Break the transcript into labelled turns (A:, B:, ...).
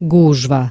A: Гужва